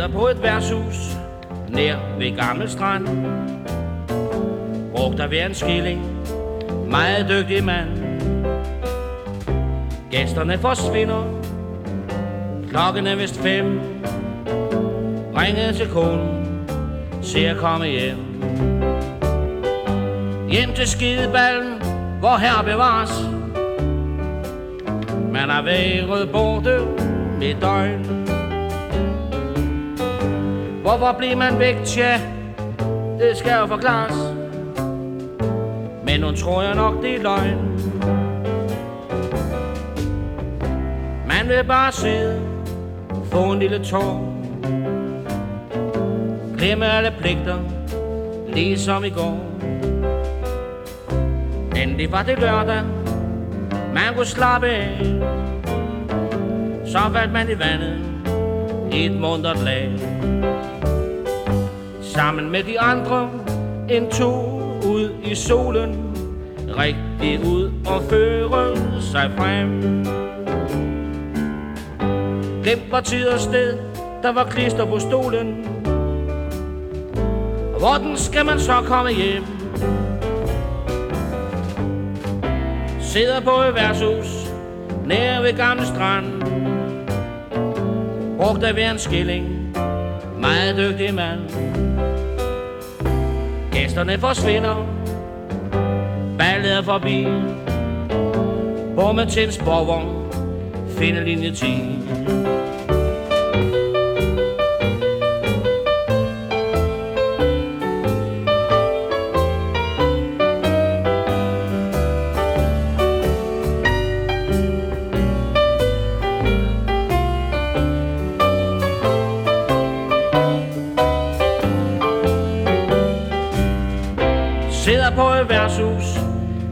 sidder på et værtshus nær ved Gammel Strand. Brugt af hver en skilling, meget dygtig mand. Gæsterne forsvinder, klokken er vist fem. Ringede til konen, ser komme hjem. Hjem til skideballen, hvor her bevares. Man har været borte med døgn. Hvorfor bliver man væk? Tja, det skal jo forklares. Men nu tror jeg nok, det er løgn. Man vil bare sidde, få en lille tår. Glemme alle pligter, ligesom i går. Endelig var det lørdag, man kunne slappe af. Så faldt man i vandet, i et mundret lag. Sammen med de andre, en tur ud i solen. Rigtig ud og føre sig frem. Glem var tid og sted, der var klister på stolen. Hvordan skal man så komme hjem? Sidder på et værtshus nær ved Gamle Strand. Brugt af hver en skilling, meget dygtig mand. Gæsterne forsvinder, ballet er forbi. Bommet til en sporvogn, finder linje 10. Sidder værtshus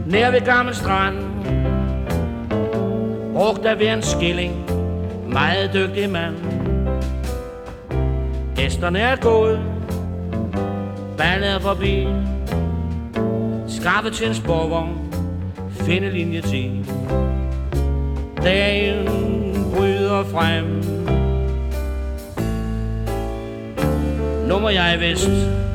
nær ved Gammel Strand. Brugt af ved en skilling, meget dygtig mand. Gæsterne er gået, ballet er forbi. Skaffet til en sporvogn, finde linje 10. Dagen bryder frem. Nu må jeg vist.